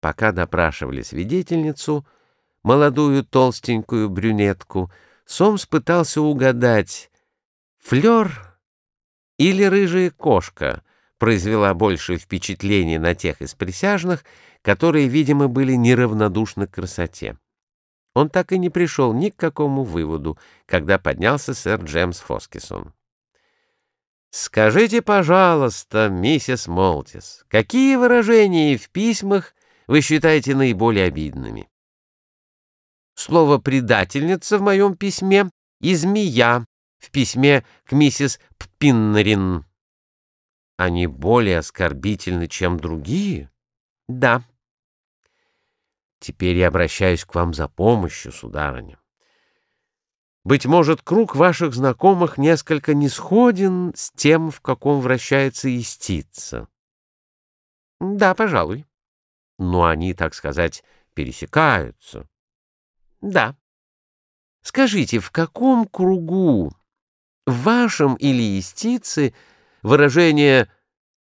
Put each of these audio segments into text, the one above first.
Пока допрашивали свидетельницу, молодую толстенькую брюнетку, Сомс пытался угадать, флёр или рыжая кошка произвела большее впечатление на тех из присяжных, которые, видимо, были неравнодушны к красоте. Он так и не пришел ни к какому выводу, когда поднялся сэр Джемс Фоскисон. «Скажите, пожалуйста, миссис Молтис, какие выражения в письмах вы считаете наиболее обидными?» Слово «предательница» в моем письме и «змея» в письме к миссис Ппиннерин. Они более оскорбительны, чем другие? Да. Теперь я обращаюсь к вам за помощью, сударыня. Быть может, круг ваших знакомых несколько не сходен с тем, в каком вращается истица. Да, пожалуй. Но они, так сказать, пересекаются. Да. Скажите, в каком кругу, в вашем или истице, выражение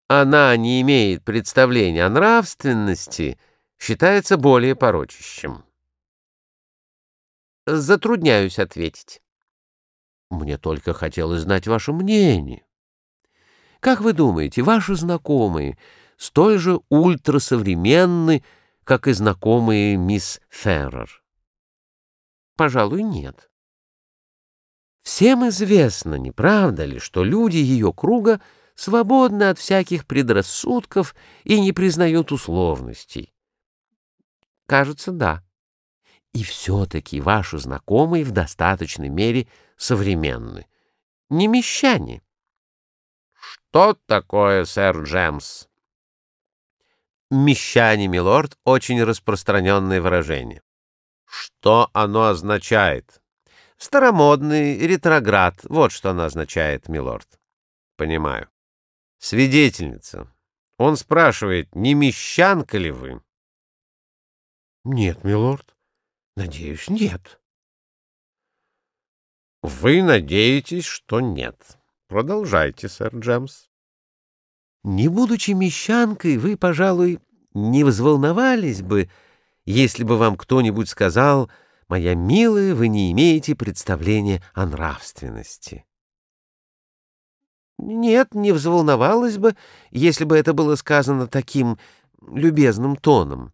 «она не имеет представления о нравственности» считается более порочащим. Затрудняюсь ответить. Мне только хотелось знать ваше мнение. Как вы думаете, ваши знакомые столь же ультрасовременны, как и знакомые мисс Феррер? Пожалуй, нет. Всем известно, не правда ли, что люди ее круга свободны от всяких предрассудков и не признают условностей. Кажется, да. И все-таки ваши знакомые в достаточной мере современны. Не мещане. Что такое, сэр Джемс? Мещане, милорд, очень распространенное выражение. Что оно означает? Старомодный ретроград. Вот что оно означает, милорд. Понимаю. Свидетельница. Он спрашивает, не мещанка ли вы? Нет, милорд. Надеюсь, нет. Вы надеетесь, что нет. Продолжайте, сэр Джемс. Не будучи мещанкой, вы, пожалуй, не взволновались бы, если бы вам кто-нибудь сказал, «Моя милая, вы не имеете представления о нравственности». Нет, не взволновалась бы, если бы это было сказано таким любезным тоном.